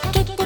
け